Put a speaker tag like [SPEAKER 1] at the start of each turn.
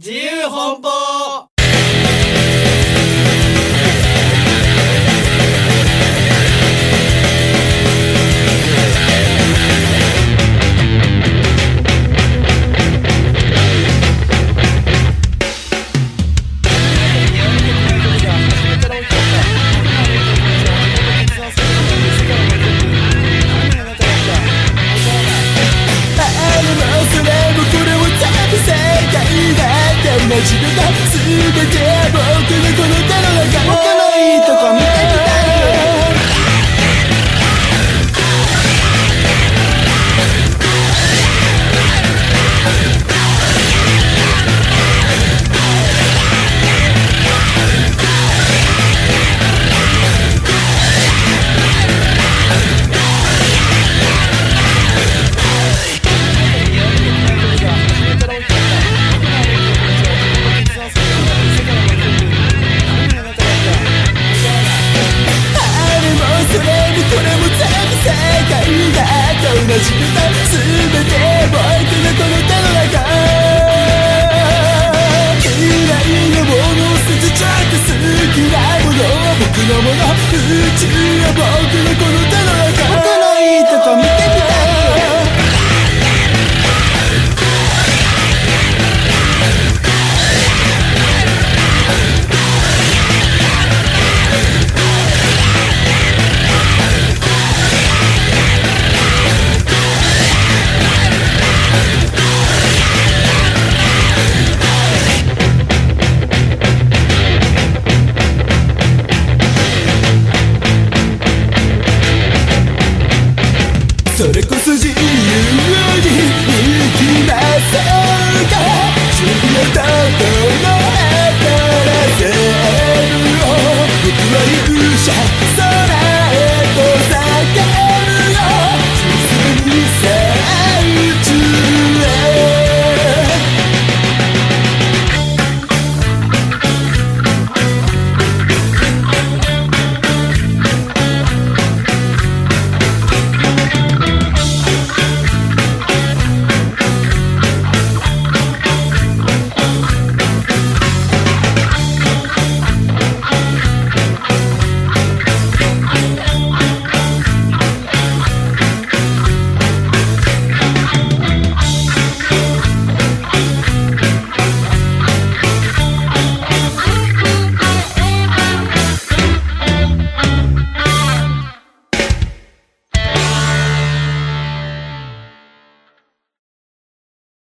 [SPEAKER 1] 自由奔放。
[SPEAKER 2] 僕のこのれもこれも全部正解だと同じだ。全て僕のこの。手の中嫌いなもの。を捨てちゃって好きなもの。は僕のもの。宇宙は僕の。